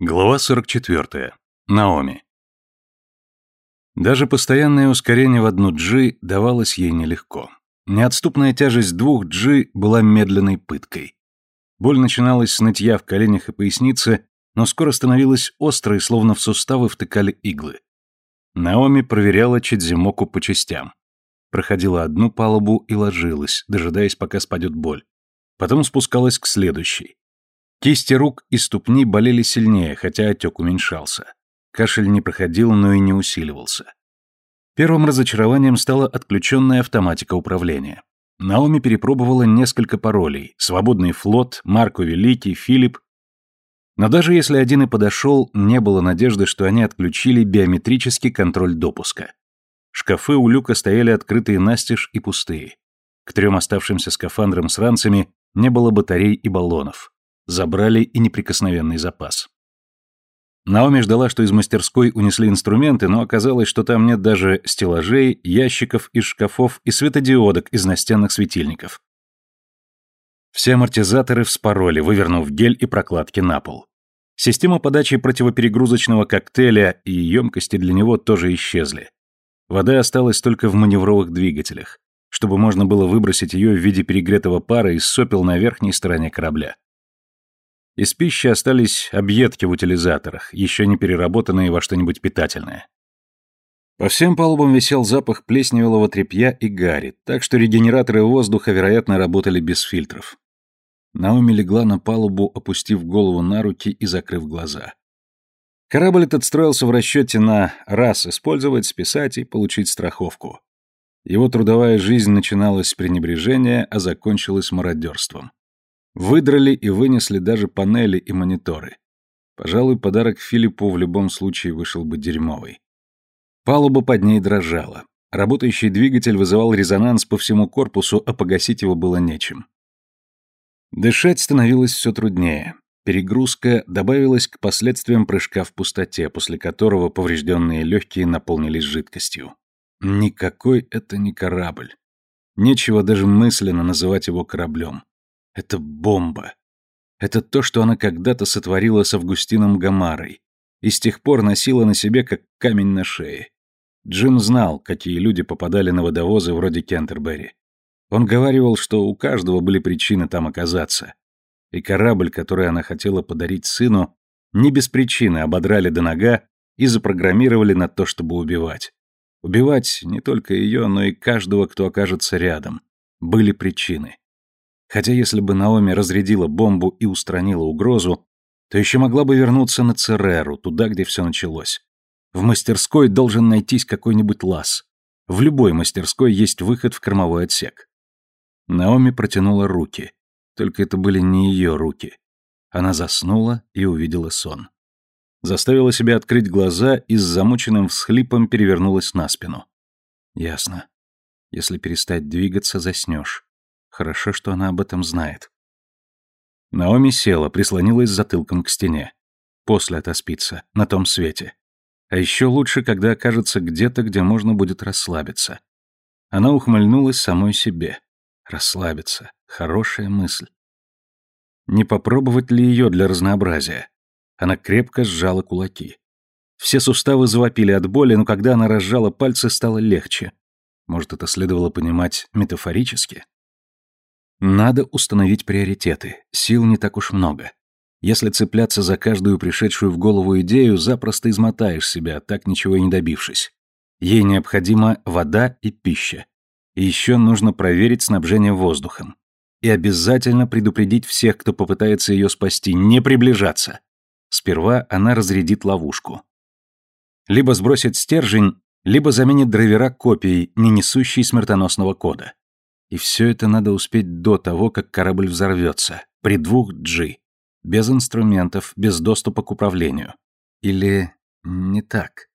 Глава 44. Наоми. Даже постоянное ускорение в одну G давалось ей нелегко. Неотступная тяжесть двух G была медленной пыткой. Боль начиналась с нытья в коленях и пояснице, но скоро становилась острой, словно в суставы втыкали иглы. Наоми проверяла Чедзимоку по частям. Проходила одну палубу и ложилась, дожидаясь, пока спадет боль. Потом спускалась к следующей. Кисти рук и ступни болели сильнее, хотя отек уменьшался. Кашель не проходил, но и не усиливался. Первым разочарованием стала отключенная автоматика управления. Наоми перепробовала несколько паролей – «Свободный флот», «Марко Великий», «Филипп». Но даже если один и подошел, не было надежды, что они отключили биометрический контроль допуска. Шкафы у люка стояли открытые настежь и пустые. К трем оставшимся скафандрам с ранцами не было батарей и баллонов забрали и неприкосновенный запас. Наоми ждала, что из мастерской унесли инструменты, но оказалось, что там нет даже стеллажей, ящиков из шкафов и светодиодок из настенных светильников. Все амортизаторы вспороли, вывернув гель и прокладки на пол. Система подачи противоперегрузочного коктейля и емкости для него тоже исчезли. Вода осталась только в маневровых двигателях, чтобы можно было выбросить ее в виде перегретого пара из сопел на верхней стороне корабля. Из пищи остались объедки в утилизаторах, еще не переработанные во что-нибудь питательное. По всем палубам висел запах плесневелого тряпья и гари, так что регенераторы воздуха, вероятно, работали без фильтров. Наоми легла на палубу, опустив голову на руки и закрыв глаза. Корабль этот строился в расчете на раз использовать, списать и получить страховку. Его трудовая жизнь начиналась с пренебрежения, а закончилась мародерством. Выдрали и вынесли даже панели и мониторы. Пожалуй, подарок Филиппу в любом случае вышел бы дерьмовый. Палуба под ней дрожала. Работающий двигатель вызывал резонанс по всему корпусу, а погасить его было нечем. Дышать становилось все труднее. Перегрузка добавилась к последствиям прыжка в пустоте, после которого поврежденные легкие наполнились жидкостью. Никакой это не корабль. Нечего даже мысленно называть его кораблем. Это бомба. Это то, что она когда-то сотворила с Августином Гамарой и с тех пор носила на себе как камень на шее. Джим знал, какие люди попадали на водовозы вроде Кентербери. Он говаривал, что у каждого были причины там оказаться. И корабль, который она хотела подарить сыну, не без причины ободрали до нога и запрограммировали на то, чтобы убивать. Убивать не только ее, но и каждого, кто окажется рядом. Были причины. Хотя если бы Наоми разрядила бомбу и устранила угрозу, то еще могла бы вернуться на Цереру, туда, где все началось. В мастерской должен найтись какой-нибудь лаз. В любой мастерской есть выход в кормовой отсек. Наоми протянула руки. Только это были не ее руки. Она заснула и увидела сон. Заставила себя открыть глаза и с замученным всхлипом перевернулась на спину. Ясно. Если перестать двигаться, заснешь. Хорошо, что она об этом знает. Наоми села, прислонилась затылком к стене. После отоспится, на том свете. А еще лучше, когда окажется где-то, где можно будет расслабиться. Она ухмыльнулась самой себе. Расслабиться. Хорошая мысль. Не попробовать ли ее для разнообразия? Она крепко сжала кулаки. Все суставы завопили от боли, но когда она разжала пальцы, стало легче. Может, это следовало понимать метафорически? Надо установить приоритеты, сил не так уж много. Если цепляться за каждую пришедшую в голову идею, запросто измотаешь себя, так ничего и не добившись. Ей необходима вода и пища. И еще нужно проверить снабжение воздухом. И обязательно предупредить всех, кто попытается ее спасти, не приближаться. Сперва она разрядит ловушку. Либо сбросит стержень, либо заменит драйвера копией, не несущей смертоносного кода. И все это надо успеть до того, как корабль взорвется, при двух G, без инструментов, без доступа к управлению. Или не так?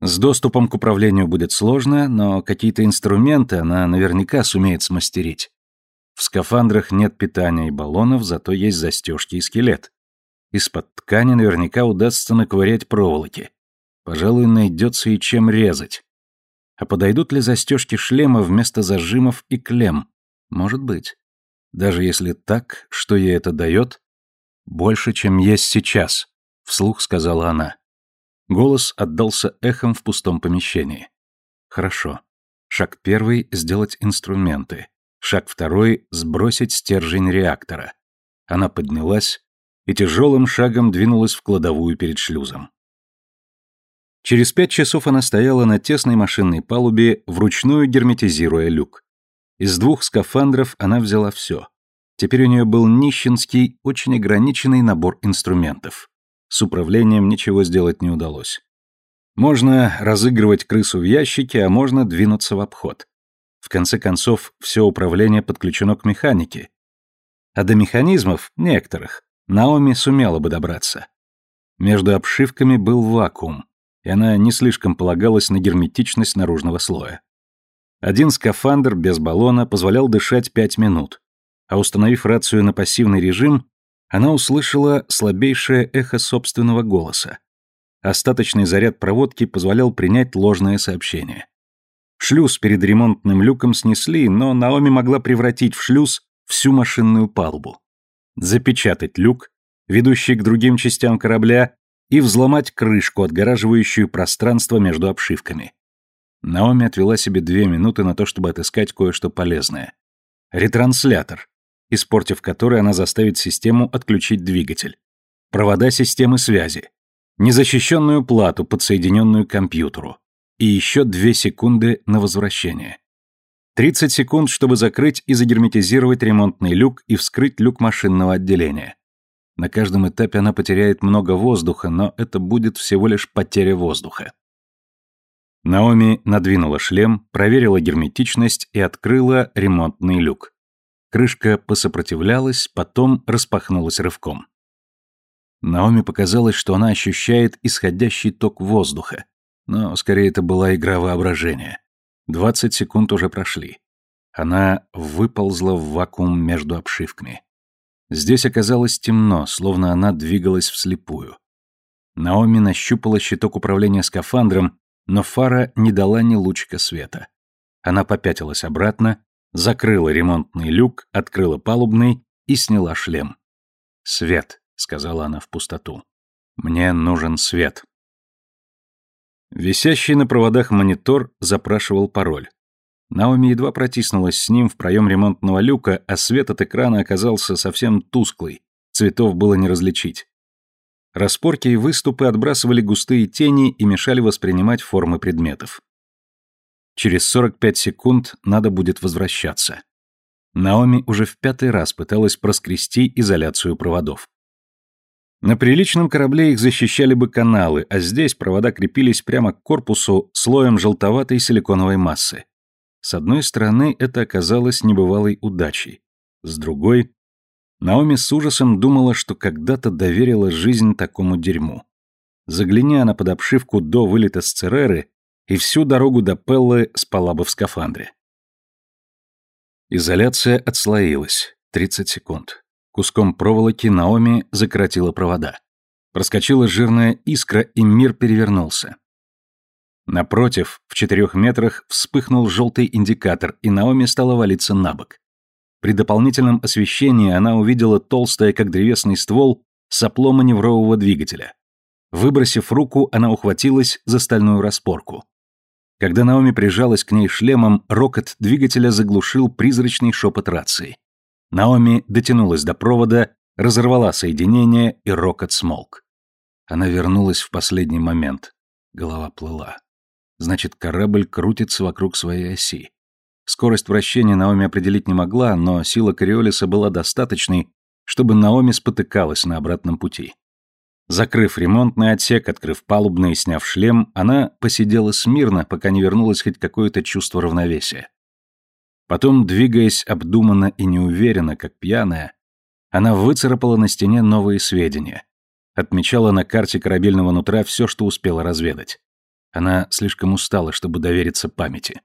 С доступом к управлению будет сложно, но какие-то инструменты она наверняка сумеет смастерить. В скафандрах нет питания и баллонов, зато есть застежки и скелет. Из-под ткани наверняка удастся наковырять проволоки. Пожалуй, найдется и чем резать. А подойдут ли застежки шлема вместо зажимов и клем? Может быть. Даже если так, что ей это дает? Больше, чем есть сейчас. — вслух сказала она. Голос отдался эхом в пустом помещении. «Хорошо. Шаг первый — сделать инструменты. Шаг второй — сбросить стержень реактора». Она поднялась и тяжелым шагом двинулась в кладовую перед шлюзом. Через пять часов она стояла на тесной машинной палубе, вручную герметизируя люк. Из двух скафандров она взяла все. Теперь у нее был нищенский, очень ограниченный набор инструментов. С управлением ничего сделать не удалось. Можно разыгрывать крысу в ящике, а можно двинуться в обход. В конце концов, все управление подключено к механике. А до механизмов, некоторых, Наоми сумела бы добраться. Между обшивками был вакуум, и она не слишком полагалась на герметичность наружного слоя. Один скафандр без баллона позволял дышать пять минут, а установив рацию на пассивный режим, она услышала слабейшее эхо собственного голоса. Остаточный заряд проводки позволял принять ложное сообщение. Шлюз перед ремонтным люком снесли, но Наоми могла превратить в шлюз всю машинную палубу. Запечатать люк, ведущий к другим частям корабля, и взломать крышку, отгораживающую пространство между обшивками. Наоми отвела себе две минуты на то, чтобы отыскать кое-что полезное. Ретранслятор, испортив который она заставит систему отключить двигатель. Провода системы связи. Незащищенную плату, подсоединенную к компьютеру. И еще две секунды на возвращение. 30 секунд, чтобы закрыть и загерметизировать ремонтный люк и вскрыть люк машинного отделения. На каждом этапе она потеряет много воздуха, но это будет всего лишь потеря воздуха. Наоми надвинула шлем, проверила герметичность и открыла ремонтный люк. Крышка посопротивлялась, потом распахнулась рывком. Наоми показалось, что она ощущает исходящий ток воздуха, но скорее это была игра воображения. Двадцать секунд уже прошли. Она выползла в вакуум между обшивками. Здесь оказалось темно, словно она двигалась вслепую. Наоми нащупала щиток управления скафандром, но фара не дала ни лучика света. Она попятилась обратно, закрыла ремонтный люк, открыла палубный и сняла шлем. «Свет», — сказала она в пустоту. «Мне нужен свет». Висящий на проводах монитор запрашивал пароль. Наоми едва протиснулась с ним в проем ремонтного люка, а свет от экрана оказался совсем тусклый, цветов было не различить. Распорки и выступы отбрасывали густые тени и мешали воспринимать формы предметов. Через 45 секунд надо будет возвращаться. Наоми уже в пятый раз пыталась проскрести изоляцию проводов. На приличном корабле их защищали бы каналы, а здесь провода крепились прямо к корпусу слоем желтоватой силиконовой массы. С одной стороны, это оказалось небывалой удачей. С другой, Наоми с ужасом думала, что когда-то доверила жизнь такому дерьму. Загляни она под обшивку до вылета с Цереры, и всю дорогу до Пеллы спала бы в скафандре. Изоляция отслоилась. 30 секунд. Куском проволоки Наоми закоротила провода. Проскочила жирная искра, и мир перевернулся. Напротив, в четырех метрах вспыхнул желтый индикатор, и Наоми стала валиться на бок. При дополнительном освещении она увидела толстое, как древесный ствол, сопло маневрового двигателя. Выбросив руку, она ухватилась за стальную распорку. Когда Наоми прижалась к ней шлемом, рокот двигателя заглушил призрачный шепот рации. Наоми дотянулась до провода, разорвала соединение, и рокот смолк. Она вернулась в последний момент. Голова плыла. Значит, корабль крутится вокруг своей оси. Скорость вращения Наоми определить не могла, но сила Кориолиса была достаточной, чтобы Наоми спотыкалась на обратном пути. Закрыв ремонтный отсек, открыв палубный и сняв шлем, она посидела смирно, пока не вернулось хоть какое-то чувство равновесия. Потом, двигаясь обдуманно и неуверенно, как пьяная, она выцарапала на стене новые сведения. Отмечала на карте корабельного нутра все, что успела разведать. Она слишком устала, чтобы довериться памяти.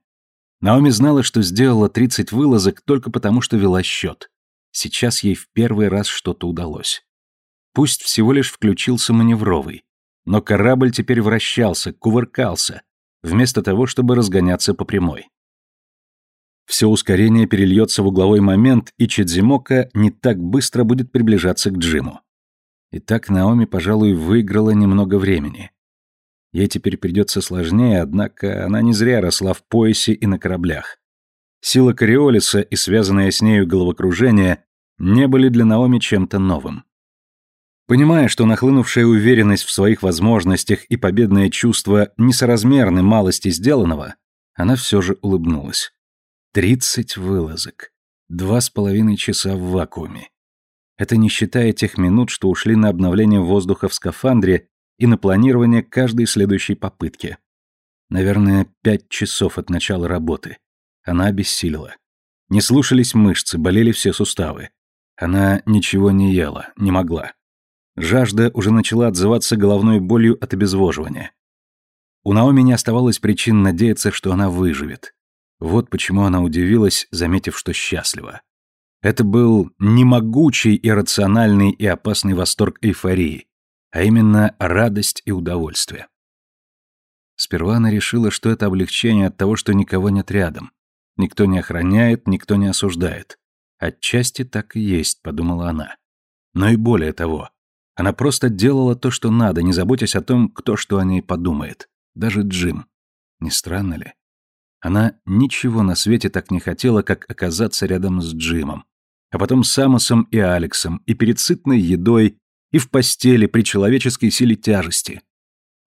Наоми знала, что сделала 30 вылазок только потому, что вела счет. Сейчас ей в первый раз что-то удалось. Пусть всего лишь включился маневровый, но корабль теперь вращался, кувыркался, вместо того, чтобы разгоняться по прямой. Все ускорение перельется в угловой момент, и Чедзимока не так быстро будет приближаться к Джиму. И так Наоми, пожалуй, выиграла немного времени. Ей теперь придется сложнее, однако она не зря росла в поясе и на кораблях. Сила Кориолиса и связанное с нею головокружение не были для Наоми чем-то новым. Понимая, что нахлынувшая уверенность в своих возможностях и победное чувство несоразмерны малости сделанного, она все же улыбнулась. Тридцать вылазок. Два с половиной часа в вакууме. Это не считая тех минут, что ушли на обновление воздуха в скафандре и на планирование каждой следующей попытки. Наверное, пять часов от начала работы. Она обессилила. Не слушались мышцы, болели все суставы. Она ничего не ела, не могла. Жажда уже начала отзываться головной болью от обезвоживания. У Наоми не оставалось причин надеяться, что она выживет. Вот почему она удивилась, заметив, что счастлива. Это был не могучий, иррациональный и опасный восторг эйфории, а именно радость и удовольствие. Сперва она решила, что это облегчение от того, что никого нет рядом. Никто не охраняет, никто не осуждает. Отчасти так и есть, подумала она. Но и более того, она просто делала то, что надо, не заботясь о том, кто что о ней подумает. Даже Джим. Не странно ли? Она ничего на свете так не хотела, как оказаться рядом с Джимом. А потом с Амосом и Алексом, и перед сытной едой, и в постели при человеческой силе тяжести.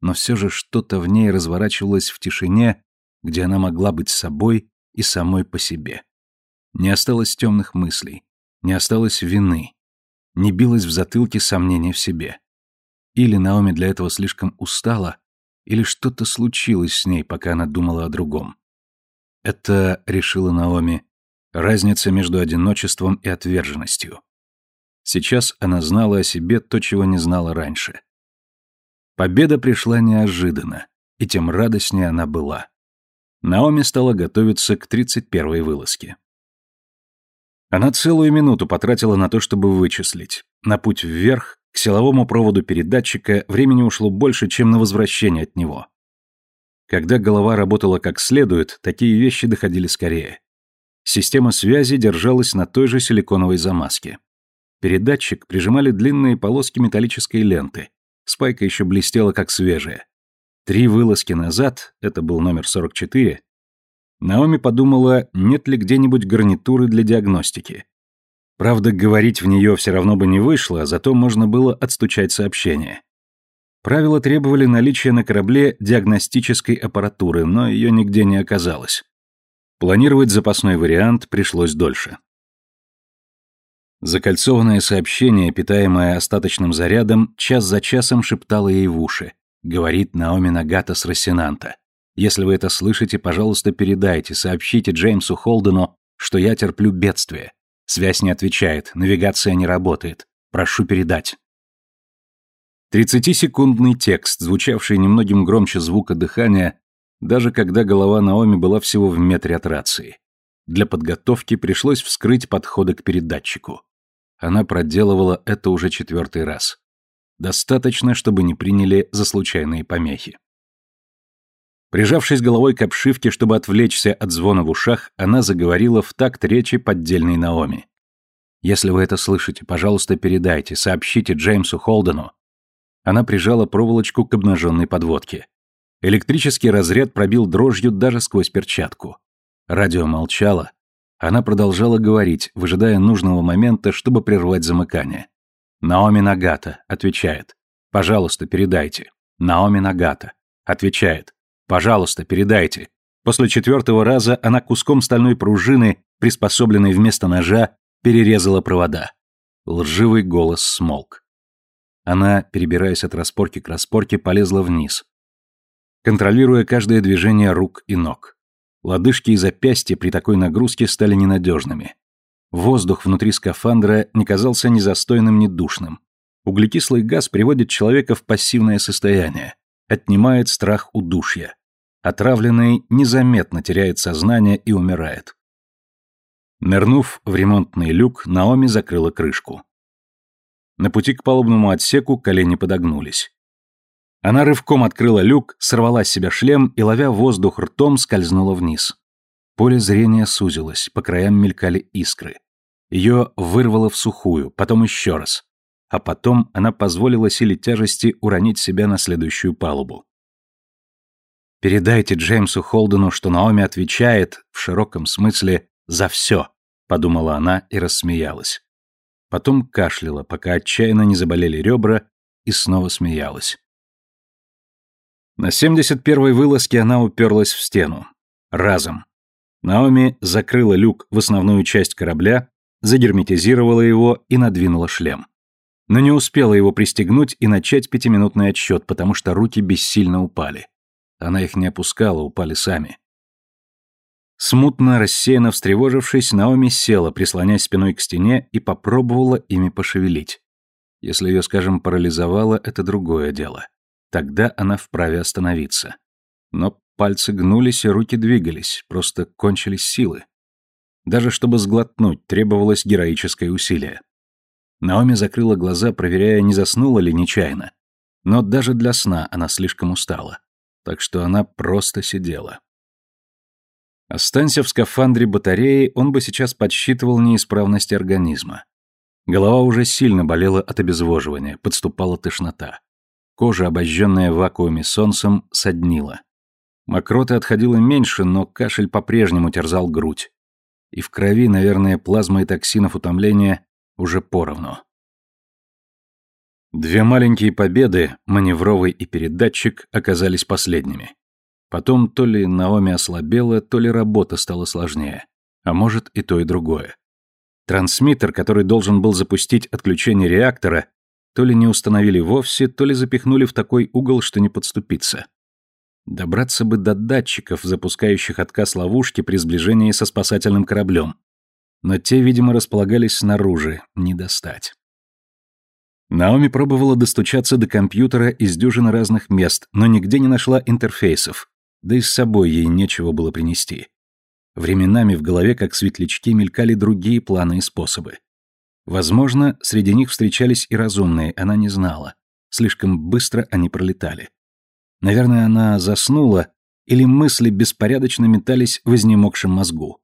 Но все же что-то в ней разворачивалось в тишине, где она могла быть собой и самой по себе. Не осталось темных мыслей, не осталось вины, не билось в затылке сомнения в себе. Или Наоми для этого слишком устала, или что-то случилось с ней, пока она думала о другом. Это, решила Наоми, разница между одиночеством и отверженностью. Сейчас она знала о себе то, чего не знала раньше. Победа пришла неожиданно, и тем радостнее она была. Наоми стала готовиться к 31-й вылазке. Она целую минуту потратила на то, чтобы вычислить. На путь вверх, к силовому проводу передатчика, времени ушло больше, чем на возвращение от него. Когда голова работала как следует, такие вещи доходили скорее. Система связи держалась на той же силиконовой замазке. Передатчик прижимали длинные полоски металлической ленты. Спайка еще блестела как свежая. Три вылазки назад, это был номер 44, Наоми подумала, нет ли где-нибудь гарнитуры для диагностики. Правда, говорить в нее все равно бы не вышло, зато можно было отстучать сообщение. Правила требовали наличия на корабле диагностической аппаратуры, но ее нигде не оказалось. Планировать запасной вариант пришлось дольше. Закольцованное сообщение, питаемое остаточным зарядом, час за часом шептало ей в уши. Говорит Наоми Нагата с Рассенанта. «Если вы это слышите, пожалуйста, передайте, сообщите Джеймсу Холдену, что я терплю бедствие. Связь не отвечает, навигация не работает. Прошу передать». Тридцатисекундный текст, звучавший немногим громче звука дыхания, даже когда голова Наоми была всего в метре от рации. Для подготовки пришлось вскрыть подходы к передатчику. Она проделывала это уже четвертый раз. Достаточно, чтобы не приняли за случайные помехи. Прижавшись головой к обшивке, чтобы отвлечься от звона в ушах, она заговорила в такт речи поддельной Наоми. «Если вы это слышите, пожалуйста, передайте, сообщите Джеймсу Холдену». Она прижала проволочку к обнаженной подводке. Электрический разряд пробил дрожью даже сквозь перчатку. Радио молчало, она продолжала говорить, выжидая нужного момента, чтобы прервать замыкание. Наоми Нагата отвечает. «Пожалуйста, передайте». Наоми Нагата отвечает. «Пожалуйста, передайте». После четвертого раза она куском стальной пружины, приспособленной вместо ножа, перерезала провода. Лживый голос смолк. Она, перебираясь от распорки к распорке, полезла вниз, контролируя каждое движение рук и ног. Лодыжки и запястья при такой нагрузке стали ненадежными. Воздух внутри скафандра не казался ни застойным, ни душным. Углекислый газ приводит человека в пассивное состояние, отнимает страх удушья. Отравленный незаметно теряет сознание и умирает. Нырнув в ремонтный люк, Наоми закрыла крышку. На пути к палубному отсеку колени подогнулись. Она рывком открыла люк, сорвала с себя шлем и, ловя воздух ртом, скользнула вниз. Поле зрения сузилось, по краям мелькали искры. Ее вырвало в сухую, потом еще раз. а потом она позволила силе тяжести уронить себя на следующую палубу. «Передайте Джеймсу Холдену, что Наоми отвечает, в широком смысле, за все», — подумала она и рассмеялась. Потом кашляла, пока отчаянно не заболели ребра, и снова смеялась. На 71-й вылазке она уперлась в стену. Разом. Наоми закрыла люк в основную часть корабля, загерметизировала его и надвинула шлем. Но не успела его пристегнуть и начать пятиминутный отсчет, потому что руки бессильно упали. Она их не опускала, упали сами. Смутно, рассеянно встревожившись, Наоми села, прислоняясь спиной к стене, и попробовала ими пошевелить. Если ее, скажем, парализовало, это другое дело. Тогда она вправе остановиться. Но пальцы гнулись и руки двигались, просто кончились силы. Даже чтобы сглотнуть, требовалось героическое усилие. Наоми закрыла глаза, проверяя, не заснула ли нечаянно. Но даже для сна она слишком устала. Так что она просто сидела. Останься в скафандре батареи, он бы сейчас подсчитывал неисправности организма. Голова уже сильно болела от обезвоживания, подступала тошнота. Кожа, обожженная в вакууме солнцем, соднила. Мокроты отходило меньше, но кашель по-прежнему терзал грудь. И в крови, наверное, плазма и токсинов утомления уже поровну. Две маленькие победы, маневровый и передатчик, оказались последними. Потом то ли Наоми ослабела, то ли работа стала сложнее. А может и то, и другое. Трансмиттер, который должен был запустить отключение реактора, то ли не установили вовсе, то ли запихнули в такой угол, что не подступиться. Добраться бы до датчиков, запускающих отказ ловушки при сближении со спасательным кораблем. Но те, видимо, располагались снаружи, не достать. Наоми пробовала достучаться до компьютера из дюжины разных мест, но нигде не нашла интерфейсов, да и с собой ей нечего было принести. Временами в голове, как светлячки, мелькали другие планы и способы. Возможно, среди них встречались и разумные, она не знала. Слишком быстро они пролетали. Наверное, она заснула, или мысли беспорядочно метались в изнемогшем мозгу.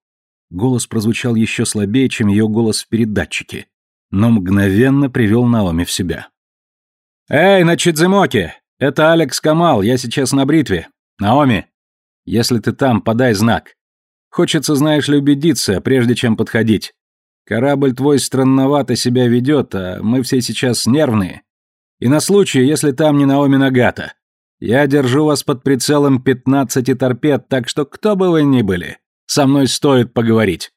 Голос прозвучал еще слабее, чем ее голос в передатчике, но мгновенно привел Наоми в себя. «Эй, на Чидзимоке! Это Алекс Камал, я сейчас на бритве. Наоми, если ты там, подай знак. Хочется, знаешь ли, убедиться, прежде чем подходить. Корабль твой странновато себя ведет, а мы все сейчас нервные. И на случай, если там не Наоми Нагата. Я держу вас под прицелом пятнадцати торпед, так что кто бы вы ни были, со мной стоит поговорить».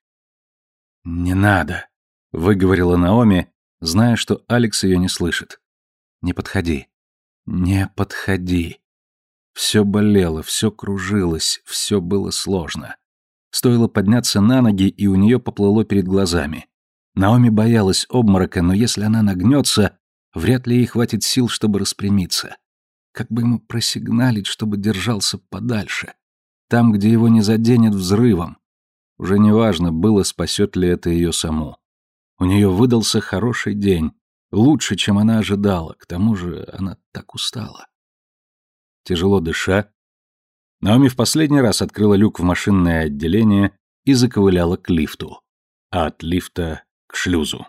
«Не надо», — выговорила Наоми, зная, что Алекс ее не слышит. «Не подходи. Не подходи». Все болело, все кружилось, все было сложно. Стоило подняться на ноги, и у нее поплыло перед глазами. Наоми боялась обморока, но если она нагнется, вряд ли ей хватит сил, чтобы распрямиться. Как бы ему просигналить, чтобы держался подальше? Там, где его не заденет взрывом. Уже неважно, было, спасет ли это ее саму. У нее выдался хороший день, лучше, чем она ожидала, к тому же она так устала. Тяжело дыша, Наоми в последний раз открыла люк в машинное отделение и заковыляла к лифту, а от лифта к шлюзу.